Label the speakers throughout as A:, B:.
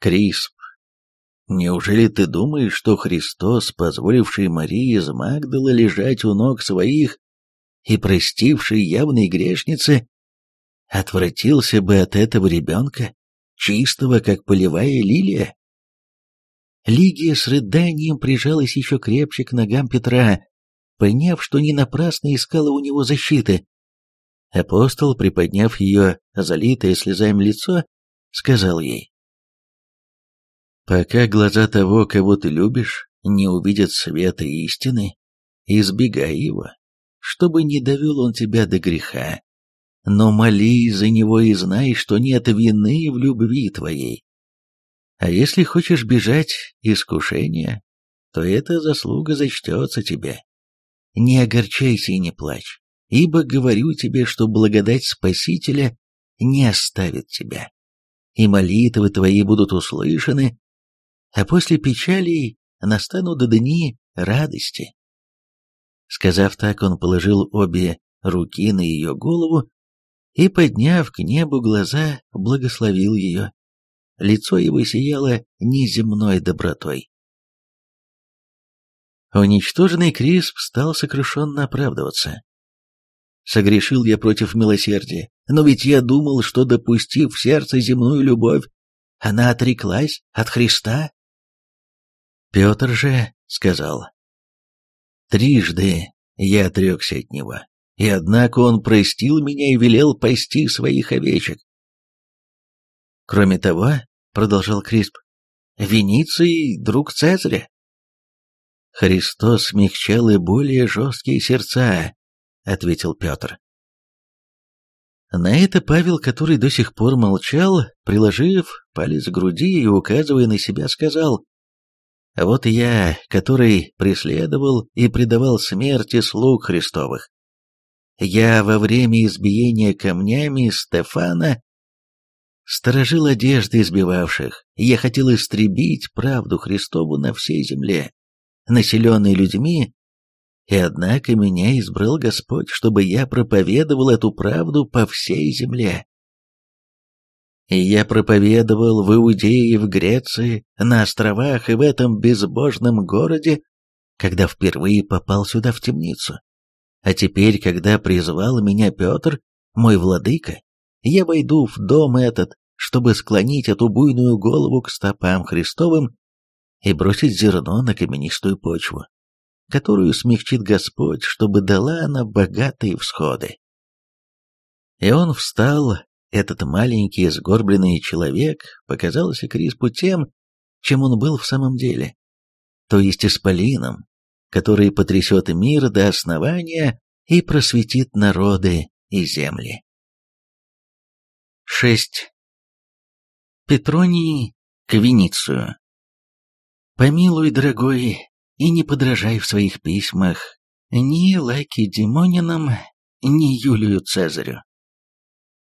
A: Крисп, неужели ты думаешь, что Христос, позволивший Марии из Магдала лежать у ног своих и простивший явной грешнице, отвратился бы от этого ребенка, чистого, как полевая лилия? Лигия с рыданием прижалась еще крепче к ногам Петра, поняв, что не напрасно искала у него защиты. Апостол, приподняв ее залитое слезами лицо, сказал ей, «Пока глаза того, кого ты любишь, не увидят света истины, избегай его, чтобы не довел он тебя до греха, но молись за него и знай, что нет вины в любви твоей. А если хочешь бежать искушения, то эта заслуга зачтется тебе. Не огорчайся и не плачь, ибо говорю тебе, что благодать Спасителя не оставит тебя, и молитвы твои будут услышаны, а после печалей настанут дни радости. Сказав так, он положил обе руки на ее голову и, подняв к небу глаза, благословил ее. Лицо его сияло неземной добротой. Уничтоженный Крисп стал сокрушенно оправдываться. Согрешил я против милосердия, но ведь я думал, что, допустив в сердце земную любовь, она отреклась от Христа. Петр же сказал, «Трижды я отрекся от него, и однако он простил меня и велел пасти своих овечек. Кроме того, продолжал Крисп, Вениций — друг Цезаря. Христос смягчал и более жесткие сердца, ответил Петр. На это Павел, который до сих пор молчал, приложив палец к груди и указывая на себя, сказал, «Вот я, который преследовал и предавал смерти слуг Христовых. Я во время избиения камнями Стефана сторожил одежды избивавших, я хотел истребить правду Христову на всей земле, населенной людьми, и однако меня избрал Господь, чтобы я проповедовал эту правду по всей земле. И я проповедовал в Иудее, в Греции, на островах и в этом безбожном городе, когда впервые попал сюда в темницу. А теперь, когда призвал меня Петр, мой владыка, я войду в дом этот, чтобы склонить эту буйную голову к стопам Христовым и бросить зерно на каменистую почву, которую смягчит Господь, чтобы дала она богатые всходы. И он встал, этот маленький сгорбленный человек показался Криспу тем, чем он был в самом деле, то есть исполином, который потрясет мир до основания и просветит народы и земли. 6. Петроний к Веницию. Помилуй, дорогой, и не подражай в своих письмах ни Лаки Димонинам, ни Юлию Цезарю.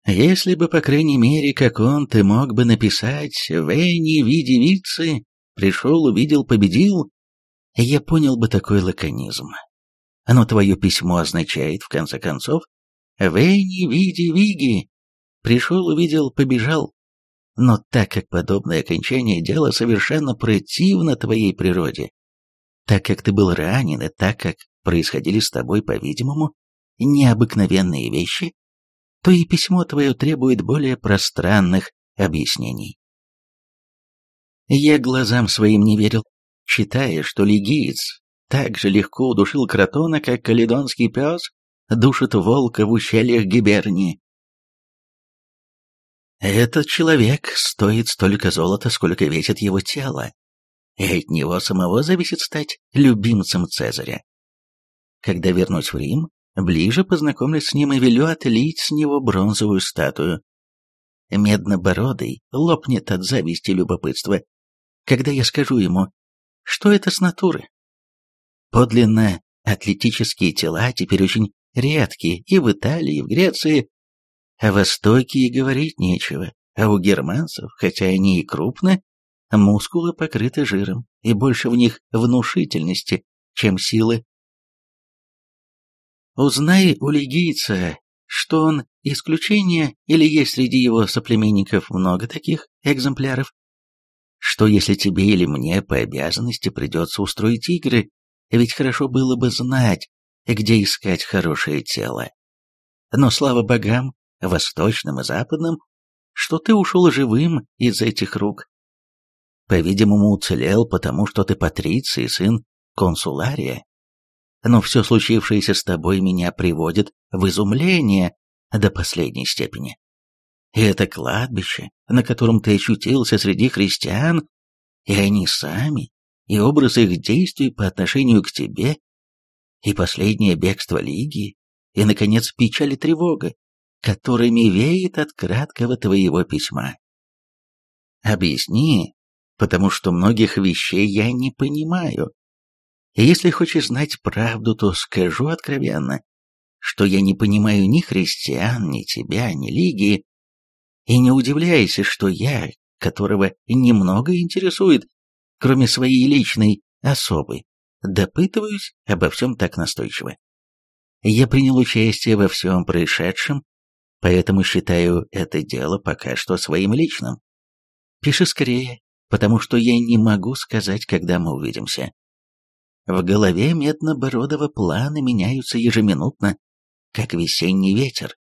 A: Если бы, по крайней мере, как он, ты мог бы написать «Венни, ви девицы, пришел, увидел, победил», я понял бы такой лаконизм. Но твое письмо означает, в конце концов, «Венни, види, виги», пришел, увидел, побежал. Но так как подобное окончание дела совершенно противно твоей природе, так как ты был ранен и так как происходили с тобой, по-видимому, необыкновенные вещи, то и письмо твое требует более пространных объяснений. Я глазам своим не верил, считая, что лигиец так же легко удушил кротона, как каледонский пес душит волка в ущельях Гибернии. Этот человек стоит столько золота, сколько весит его тело, и от него самого зависит стать любимцем Цезаря. Когда вернусь в Рим, ближе познакомлюсь с ним и велю отлить с него бронзовую статую. Меднобородый лопнет от зависти и любопытства, когда я скажу ему, что это с натуры. Подлинно атлетические тела теперь очень редкие и в Италии, и в Греции, о Востоке и говорить нечего, а у германцев, хотя они и крупны, мускулы покрыты жиром, и больше в них внушительности, чем силы. Узнай у лигийца, что он исключение или есть среди его соплеменников много таких экземпляров. что если тебе или мне по обязанности придется устроить игры, ведь хорошо было бы знать, где искать хорошее тело. Но слава богам, восточным и западным, что ты ушел живым из этих рук. По-видимому, уцелел, потому что ты патриций, сын консулария. Но все случившееся с тобой меня приводит в изумление до последней степени. И это кладбище, на котором ты очутился среди христиан, и они сами, и образ их действий по отношению к тебе, и последнее бегство Лиги, и, наконец, печаль и тревога, которыми веет от краткого твоего письма. Объясни, потому что многих вещей я не понимаю. И если хочешь знать правду, то скажу откровенно, что я не понимаю ни христиан, ни тебя, ни Лигии, и не удивляйся, что я, которого немного интересует, кроме своей личной особы, допытываюсь обо всем так настойчиво. Я принял участие во всем происшедшем, поэтому считаю это дело пока что своим личным. Пиши скорее, потому что я не могу сказать, когда мы увидимся. В голове медно-бородого планы меняются ежеминутно, как весенний ветер.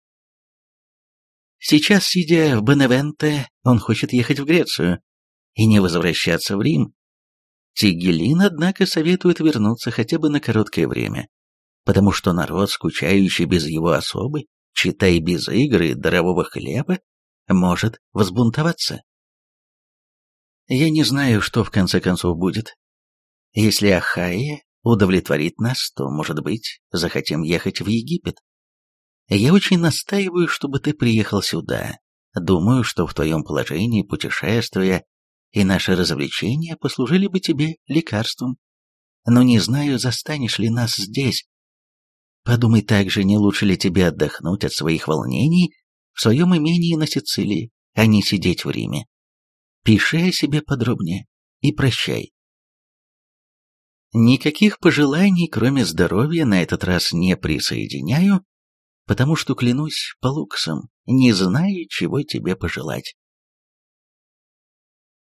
A: Сейчас, сидя в Беневенте, он хочет ехать в Грецию и не возвращаться в Рим. Тигелин, однако, советует вернуться хотя бы на короткое время, потому что народ, скучающий без его особы, читай без игры дарового хлеба, может взбунтоваться. Я не знаю, что в конце концов будет. Если Ахайя удовлетворит нас, то, может быть, захотим ехать в Египет. Я очень настаиваю, чтобы ты приехал сюда. Думаю, что в твоем положении путешествия и наши развлечения послужили бы тебе лекарством. Но не знаю, застанешь ли нас здесь. Подумай также, не лучше ли тебе отдохнуть от своих волнений в своем имении на Сицилии, а не сидеть в Риме. Пиши о себе подробнее и прощай. Никаких пожеланий, кроме здоровья, на этот раз не присоединяю, потому что, клянусь полуксом, не знаю, чего тебе пожелать.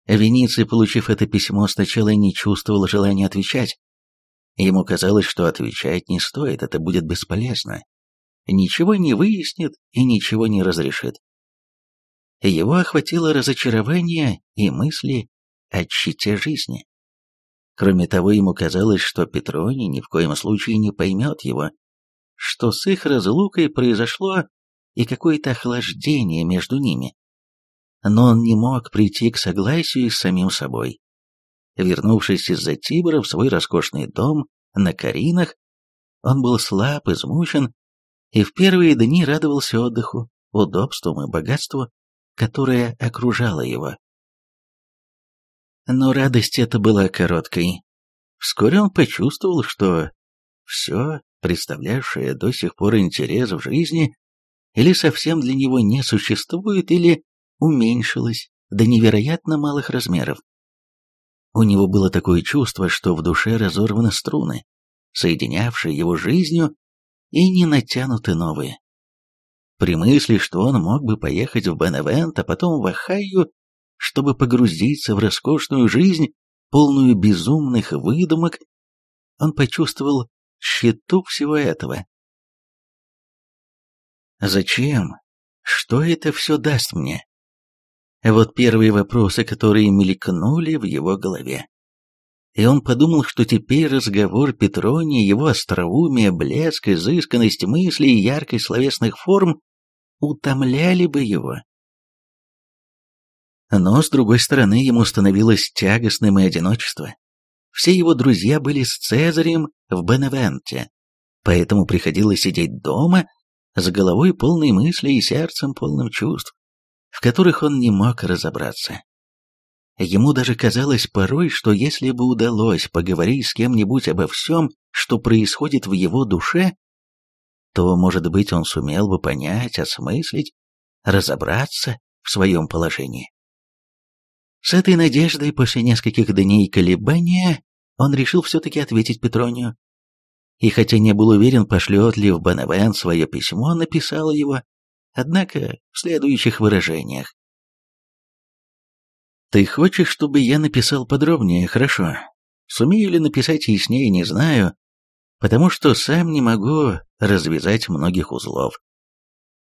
A: Вениций, получив это письмо, сначала не чувствовал желания отвечать. Ему казалось, что отвечать не стоит, это будет бесполезно. Ничего не выяснит и ничего не разрешит. Его охватило разочарование и мысли о щите жизни. Кроме того, ему казалось, что Петрони ни в коем случае не поймет его, что с их разлукой произошло и какое-то охлаждение между ними. Но он не мог прийти к согласию с самим собой. Вернувшись из-за Тибра в свой роскошный дом на Каринах, он был слаб, измучен, и в первые дни радовался отдыху, удобству и богатству, которое окружало его. Но радость эта была короткой. Вскоре он почувствовал, что все представлявшее до сих пор интерес в жизни, или совсем для него не существует, или уменьшилось до невероятно малых размеров. У него было такое чувство, что в душе разорваны струны, соединявшие его жизнью, и не натянуты новые. При мысли, что он мог бы поехать в Беневент, а потом в Ахайю, чтобы погрузиться в роскошную жизнь, полную безумных выдумок, он почувствовал счету всего этого. Зачем? Что это все даст мне? Вот первые вопросы, которые мелькнули в его голове. И он подумал, что теперь разговор Петрони, его остроумие, блеск, изысканность мыслей и яркость словесных форм утомляли бы его. Но, с другой стороны, ему становилось тягостным и одиночество. Все его друзья были с Цезарем в Беневенте, поэтому приходилось сидеть дома с головой полной мыслей и сердцем полным чувств, в которых он не мог разобраться. Ему даже казалось порой, что если бы удалось поговорить с кем-нибудь обо всем, что происходит в его душе, то, может быть, он сумел бы понять, осмыслить, разобраться в своем положении. С этой надеждой после нескольких дней колебания он решил все-таки ответить Петронию. И хотя не был уверен, пошлет ли в Беневен свое письмо, написал его, однако в следующих выражениях. Ты хочешь, чтобы я написал подробнее? Хорошо. Сумею ли написать яснее, не знаю, потому что сам не могу развязать многих узлов.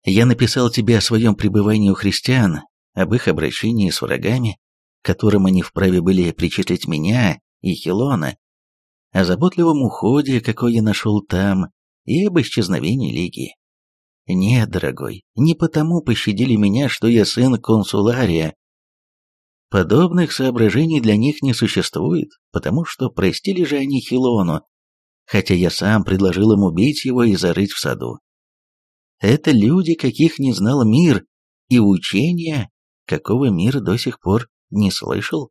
A: Я написал тебе о своем пребывании у христиан, об их обращении с врагами, которым они вправе были причислить меня и Хилона, о заботливом уходе, какой я нашел там, и об исчезновении Лиги. Нет, дорогой, не потому пощадили меня, что я сын консулария. Подобных соображений для них не существует, потому что простили же они Хилону, хотя я сам предложил им убить его и зарыть в саду. Это люди, каких не знал мир, и учения, какого мир до сих пор не слышал.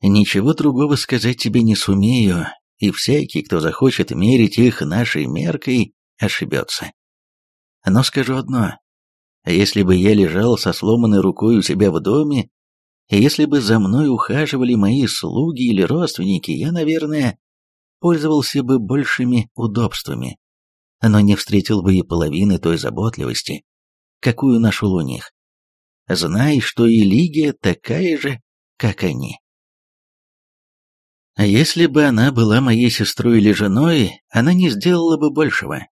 A: Ничего другого сказать тебе не сумею, и всякий, кто захочет мерить их нашей меркой, ошибется. Но скажу одно. Если бы я лежал со сломанной рукой у себя в доме, и если бы за мной ухаживали мои слуги или родственники, я, наверное, пользовался бы большими удобствами, но не встретил бы и половины той заботливости, какую нашел у них. Знай, что и Лигия такая же, как они. А если бы она была моей сестрой или женой, она не сделала бы большего.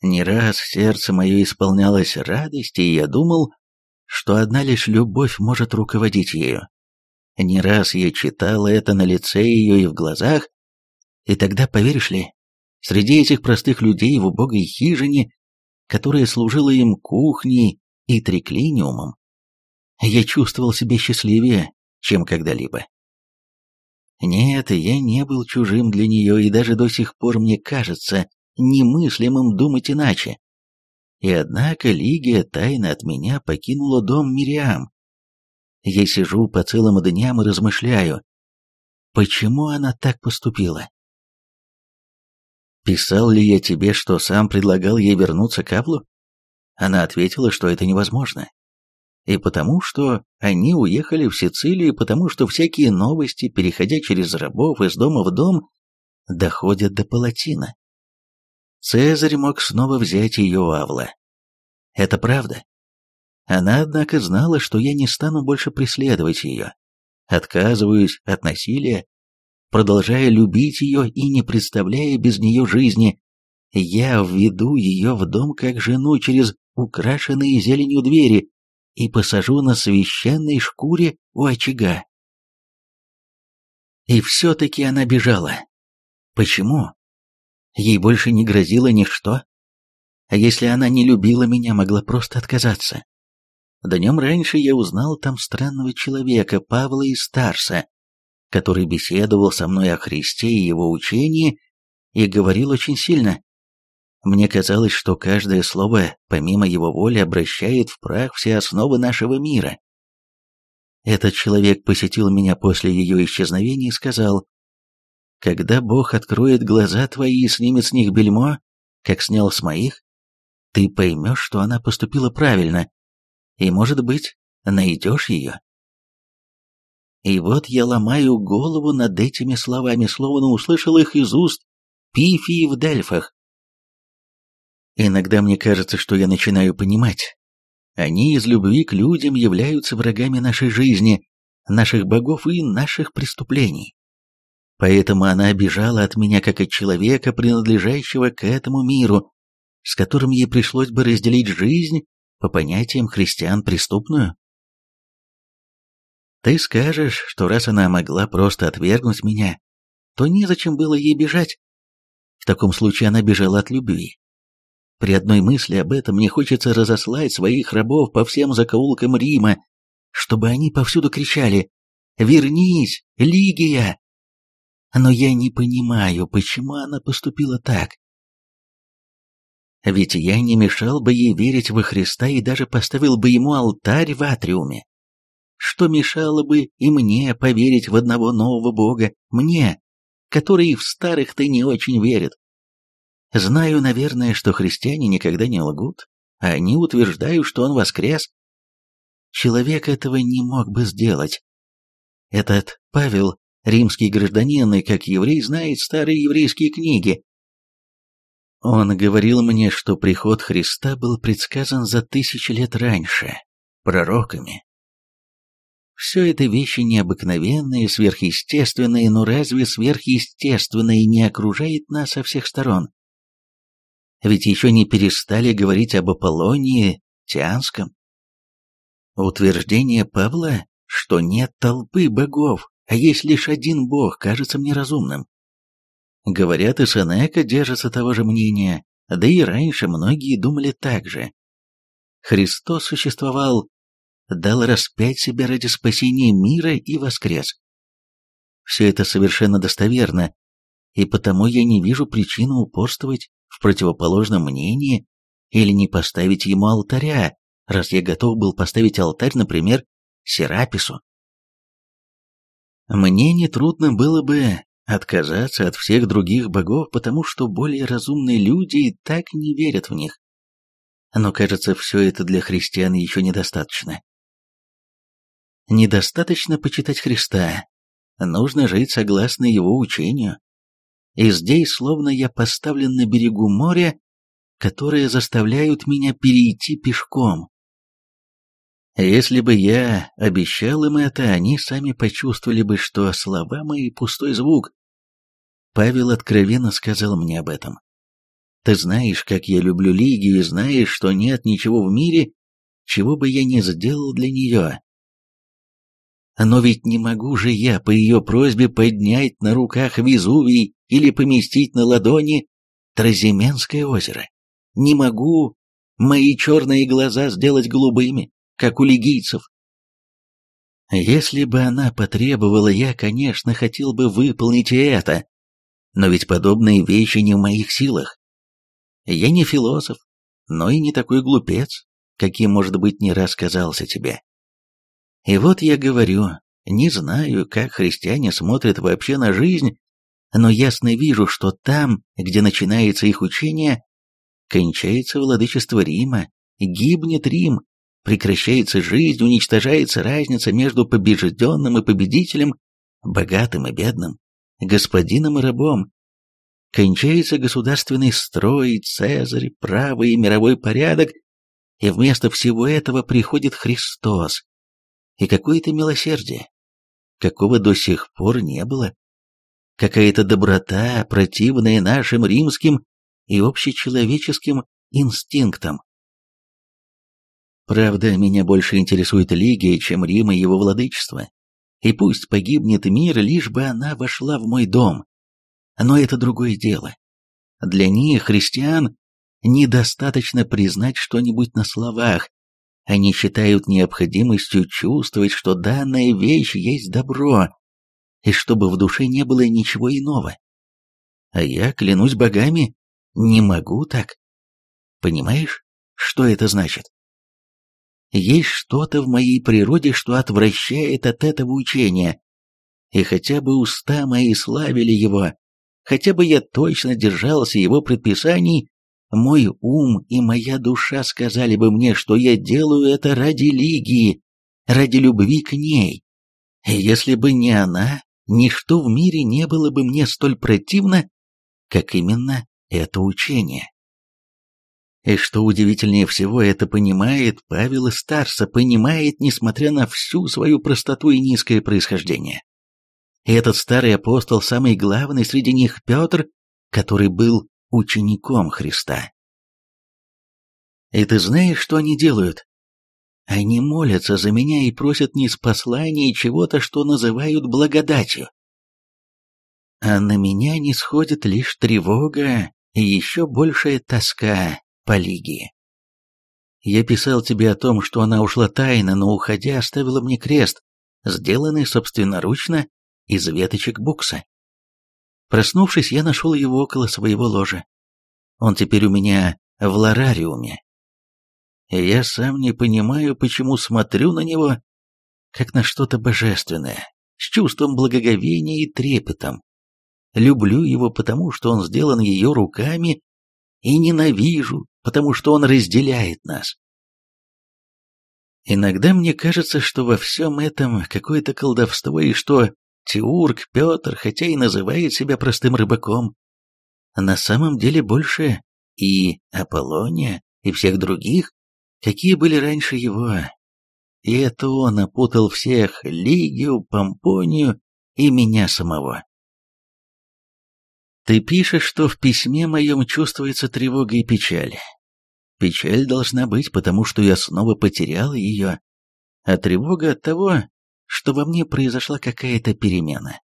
A: Не раз сердце мое исполнялось радости, и я думал, что одна лишь любовь может руководить ею. Не раз я читал это на лице ее и в глазах, и тогда, поверишь ли, среди этих простых людей в убогой хижине, которая служила им кухней и триклиниумом, я чувствовал себя счастливее, чем когда-либо. Нет, я не был чужим для нее, и даже до сих пор мне кажется немыслимым думать иначе. И однако Лигия тайно от меня покинула дом Мириам. Я сижу по целым дням и размышляю, почему она так поступила. Писал ли я тебе, что сам предлагал ей вернуться к Аблу? Она ответила, что это невозможно. И потому, что они уехали в Сицилию, потому что всякие новости, переходя через рабов из дома в дом, доходят до Палатина. Цезарь мог снова взять ее у Авла. Это правда. Она, однако, знала, что я не стану больше преследовать ее. Отказываюсь от насилия, продолжая любить ее и не представляя без нее жизни. Я введу ее в дом как жену через украшенные зеленью двери и посажу на священной шкуре у очага. И все-таки она бежала. Почему? Ей больше не грозило ничто. А если она не любила меня, могла просто отказаться. Днем раньше я узнал там странного человека, Павла из Старса, который беседовал со мной о Христе и его учении и говорил очень сильно. Мне казалось, что каждое слово, помимо его воли, обращает в прах все основы нашего мира. Этот человек посетил меня после ее исчезновения и сказал, «Когда Бог откроет глаза твои и снимет с них бельмо, как снял с моих, ты поймешь, что она поступила правильно, и, может быть, найдешь ее». И вот я ломаю голову над этими словами, словно услышал их из уст Пифии в Дельфах. Иногда мне кажется, что я начинаю понимать. Они из любви к людям являются врагами нашей жизни, наших богов и наших преступлений. Поэтому она обижала от меня как от человека, принадлежащего к этому миру, с которым ей пришлось бы разделить жизнь по понятиям христиан преступную. Ты скажешь, что раз она могла просто отвергнуть меня, то незачем было ей бежать. В таком случае она бежала от любви. При одной мысли об этом мне хочется разослать своих рабов по всем закоулкам Рима, чтобы они повсюду кричали «Вернись, Лигия!» Но я не понимаю, почему она поступила так. Ведь я не мешал бы ей верить во Христа и даже поставил бы ему алтарь в атриуме. Что мешало бы и мне поверить в одного нового бога, мне, который в старых-то не очень верит? Знаю, наверное, что христиане никогда не лгут, они утверждают, что он воскрес. Человек этого не мог бы сделать. Этот Павел, римский гражданин и как еврей, знает старые еврейские книги. Он говорил мне, что приход Христа был предсказан за тысячи лет раньше, пророками, Все это вещи необыкновенные, сверхъестественные, но разве сверхъестественное не окружает нас со всех сторон? Ведь еще не перестали говорить об Аполлонии Тианском. Утверждение Павла, что нет толпы богов, а есть лишь один бог, кажется мне разумным. Говорят, и Сенека держится того же мнения, да и раньше многие думали так же. Христос существовал дал распять себя ради спасения мира и воскрес. Все это совершенно достоверно, и потому я не вижу причины упорствовать в противоположном мнении или не поставить ему алтаря, раз я готов был поставить алтарь, например, Серапису. Мне нетрудно было бы отказаться от всех других богов, потому что более разумные люди и так не верят в них. Но, кажется, все это для христиан еще недостаточно. Недостаточно почитать Христа, нужно жить согласно его учению. И здесь словно я поставлен на берегу моря, которые заставляют меня перейти пешком. Если бы я обещал им это, они сами почувствовали бы, что слова мои — пустой звук. Павел откровенно сказал мне об этом. Ты знаешь, как я люблю Лигию, и знаешь, что нет ничего в мире, чего бы я не сделал для нее. Но ведь не могу же я по ее просьбе поднять на руках Везувий или поместить на ладони Тразименское озеро. Не могу мои черные глаза сделать голубыми, как у лигийцев. Если бы она потребовала, я, конечно, хотел бы выполнить это. Но ведь подобные вещи не в моих силах. Я не философ, но и не такой глупец, каким, может быть, не раз казался тебе. И вот я говорю, не знаю, как христиане смотрят вообще на жизнь, но ясно вижу, что там, где начинается их учение, кончается владычество Рима, гибнет Рим, прекращается жизнь, уничтожается разница между побежденным и победителем, богатым и бедным, господином и рабом. Кончается государственный строй, Цезарь, правый и мировой порядок, и вместо всего этого приходит Христос, и какое-то милосердие, какого до сих пор не было, какая-то доброта, противная нашим римским и общечеловеческим инстинктам. Правда, меня больше интересует Лигия, чем Рим и его владычество. И пусть погибнет мир, лишь бы она вошла в мой дом. Но это другое дело. Для них, христиан, недостаточно признать что-нибудь на словах, они считают необходимостью чувствовать, что данная вещь есть добро, и чтобы в душе не было ничего иного. А я, клянусь богами, не могу так. Понимаешь, что это значит? Есть что-то в моей природе, что отвращает от этого учения. И хотя бы уста мои славили его, хотя бы я точно держался его предписаний, мой ум и моя душа сказали бы мне, что я делаю это ради Лигии, ради любви к ней. Если бы не она, ничто в мире не было бы мне столь противно, как именно это учение. И что удивительнее всего, это понимает Павел из Старса, понимает, несмотря на всю свою простоту и низкое происхождение. И этот старый апостол, самый главный среди них Петр, который был учеником Христа. И ты знаешь, что они делают? Они молятся за меня и просят не с послания чего-то, что называют благодатью. А на меня не сходит лишь тревога и еще большая тоска по Лигии. Я писал тебе о том, что она ушла тайно, но уходя оставила мне крест, сделанный собственноручно из веточек букса. Проснувшись, я нашел его около своего ложа. Он теперь у меня в ларариуме. И я сам не понимаю, почему смотрю на него, как на что-то божественное, с чувством благоговения и трепетом. Люблю его потому, что он сделан ее руками, и ненавижу, потому что он разделяет нас. Иногда мне кажется, что во всем этом какое-то колдовство, и что Теург Петр, хотя и называет себя простым рыбаком, на самом деле больше и Аполлония, и всех других, какие были раньше его. И это он опутал всех, Лигию, Помпонию и меня самого. Ты пишешь, что в письме моем чувствуется тревога и печаль. Печаль должна быть, потому что я снова потерял ее, а тревога от того, что во мне произошла какая-то перемена.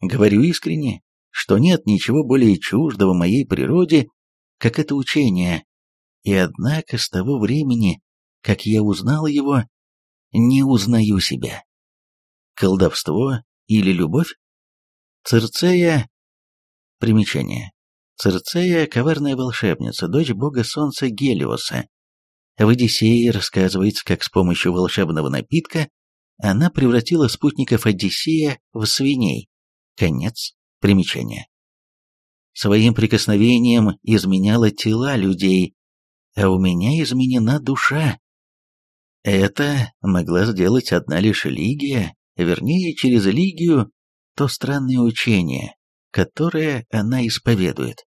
A: Говорю искренне, что нет ничего более чуждого моей природе, как это учение, и однако с того времени, как я узнал его, не узнаю себя. Колдовство или любовь? Цирцея Примечание. Цирцея – коварная волшебница, дочь бога солнца Гелиоса. В Одиссее рассказывается, как с помощью волшебного напитка она превратила спутников Одиссея в свиней. Конец примечания. Своим прикосновением изменяла тела людей, а у меня изменена душа. Это могла сделать одна лишь Лигия, вернее, через Лигию то странное учение, которое она исповедует.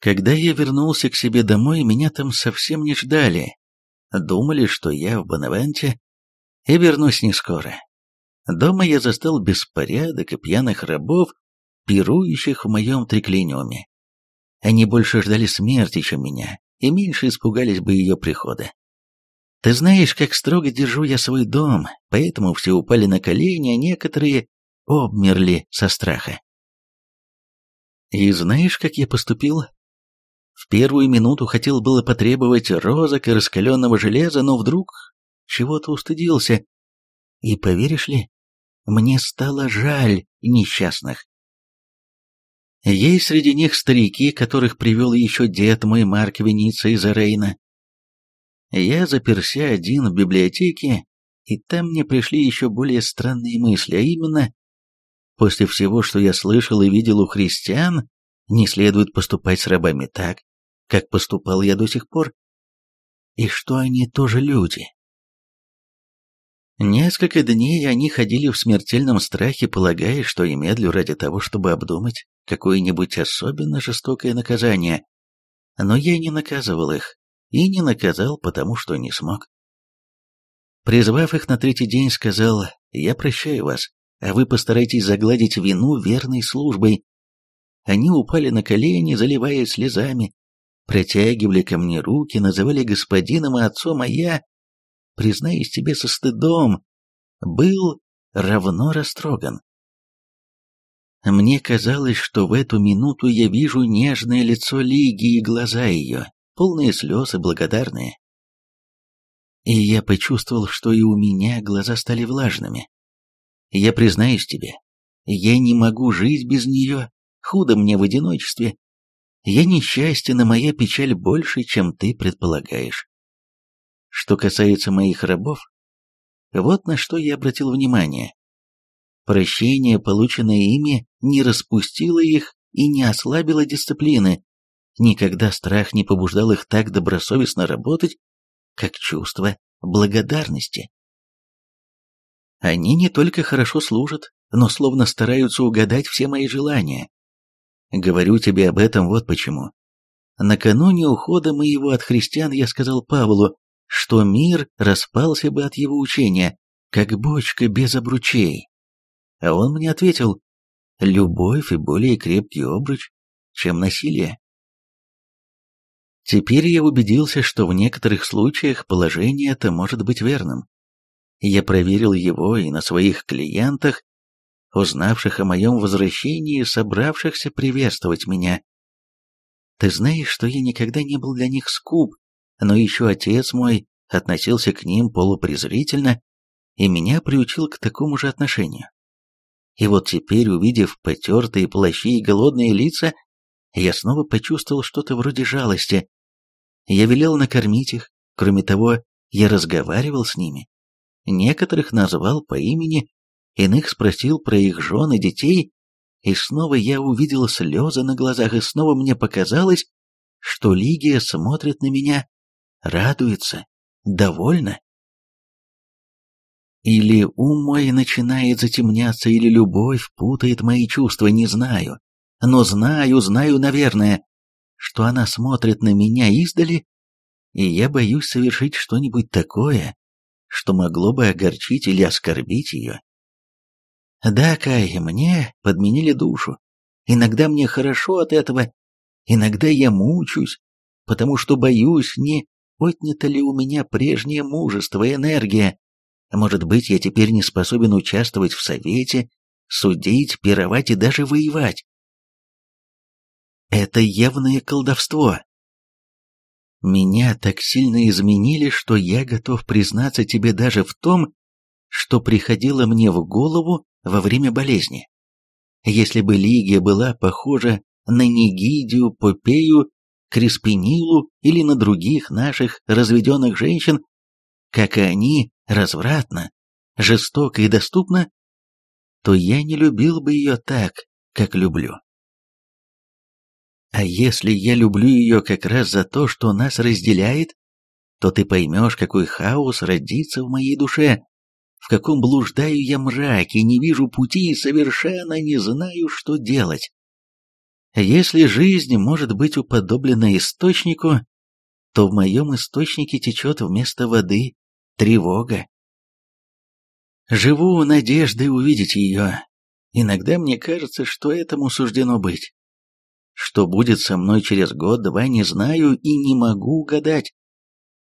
A: Когда я вернулся к себе домой, меня там совсем не ждали. Думали, что я в Бонавенте и вернусь не скоро. Дома я застал беспорядок и пьяных рабов, пирующих в моем триклиниуме. Они больше ждали смерти, чем меня, и меньше испугались бы ее прихода. Ты знаешь, как строго держу я свой дом, поэтому все упали на колени, а некоторые обмерли со страха. И знаешь, как я поступил? В первую минуту хотел было потребовать розок и раскаленного железа, но вдруг чего-то устыдился. И поверишь ли, мне стало жаль несчастных. Есть среди них старики, которых привел еще дед мой Марк Веница из Рейна. Я заперся один в библиотеке, и там мне пришли еще более странные мысли, а именно, После всего, что я слышал и видел у христиан, не следует поступать с рабами так, как поступал я до сих пор. И что они тоже люди. Несколько дней они ходили в смертельном страхе, полагая, что я медлю ради того, чтобы обдумать какое-нибудь особенно жестокое наказание. Но я не наказывал их, и не наказал, потому что не смог. Призвав их на третий день, сказал, «Я прощаю вас, а вы постарайтесь загладить вину верной службой. Они упали на колени, заливая слезами, протягивали ко мне руки, называли господином и отцом, а я, признаюсь тебе со стыдом, был равно растроган. Мне казалось, что в эту минуту я вижу нежное лицо Лиги и глаза ее, полные слез и благодарные. И я почувствовал, что и у меня глаза стали влажными. Я признаюсь тебе, я не могу жить без нее, худо мне в одиночестве. Я несчастен, и моя печаль больше, чем ты предполагаешь. Что касается моих рабов, вот на что я обратил внимание. Прощение, полученное ими, не распустило их и не ослабило дисциплины. Никогда страх не побуждал их так добросовестно работать, как чувство благодарности. Они не только хорошо служат, но словно стараются угадать все мои желания. Говорю тебе об этом вот почему. Накануне ухода моего от христиан я сказал Павлу, что мир распался бы от его учения, как бочка без обручей. А он мне ответил, любовь и более крепкий обруч, чем насилие. Теперь я убедился, что в некоторых случаях положение это может быть верным. Я проверил его и на своих клиентах, узнавших о моем возвращении и собравшихся приветствовать меня. Ты знаешь, что я никогда не был для них скуп, но еще отец мой относился к ним полупрезрительно и меня приучил к такому же отношению. И вот теперь, увидев потертые плащи и голодные лица, я снова почувствовал что-то вроде жалости. Я велел накормить их, кроме того, я разговаривал с ними. Некоторых назвал по имени, иных спросил про их жен и детей, и снова я увидел слезы на глазах, и снова мне показалось, что Лигия смотрит на меня, радуется, довольна. Или ум мой начинает затемняться, или любовь путает мои чувства, не знаю. Но знаю, знаю, наверное, что она смотрит на меня издали и я боюсь совершить что-нибудь такое, что могло бы огорчить или оскорбить ее. Да, Кай, мне подменили душу. Иногда мне хорошо от этого, иногда я мучусь, потому что боюсь, не отнято ли у меня прежнее мужество и энергия. Может быть, я теперь не способен участвовать в совете, судить, пировать и даже воевать. Это явное колдовство. Меня так сильно изменили, что я готов признаться тебе даже в том, что приходило мне в голову во время болезни. Если бы Лигия была похожа на Нигидию, Попею, Креспинилу или на других наших разведенных женщин, как и они, развратно, жестоко и доступно, то я не любил бы ее так, как люблю. А если я люблю ее как раз за то, что нас разделяет, то ты поймешь, какой хаос родится в моей душе, в каком блуждаю я мраке, не вижу пути и совершенно не знаю, что делать. Если жизнь может быть уподоблена источнику, то в моем источнике течет вместо воды тревога. Живу надеждой увидеть ее. Иногда мне кажется, что этому суждено быть. Что будет со мной через год-два, не знаю и не могу угадать.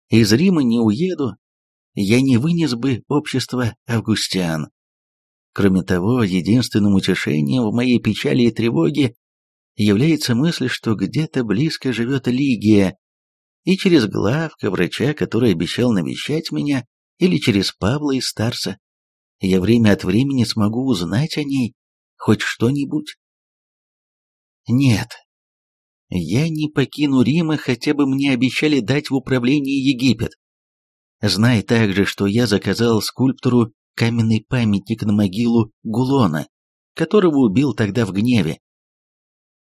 A: Из Рима не уеду, я не вынес бы общества августиан. Кроме того, единственным утешением в моей печали и тревоге является мысль, что где-то близко живет Лигия, и через главка, врача, который обещал навещать меня, или через Павла из Старца, я время от времени смогу узнать о ней хоть что-нибудь. Нет, я не покину Рима, хотя бы мне обещали дать в управление Египет. Знай также, что я заказал скульптору каменный памятник на могилу Гулона, которого убил тогда в гневе.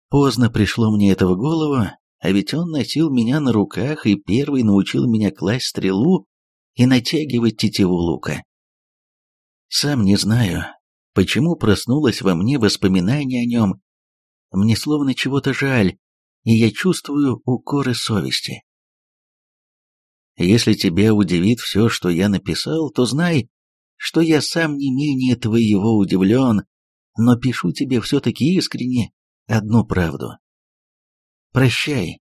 A: Поздно пришло мне это в голову, а ведь он носил меня на руках и первый научил меня класть стрелу и натягивать тетиву лука. Сам не знаю, почему проснулось во мне воспоминание о нем. Мне словно чего-то жаль, и я чувствую укоры совести. Если тебя удивит все, что я написал, то знай, что я сам не менее твоего удивлен, но пишу тебе все-таки искренне одну правду. Прощай,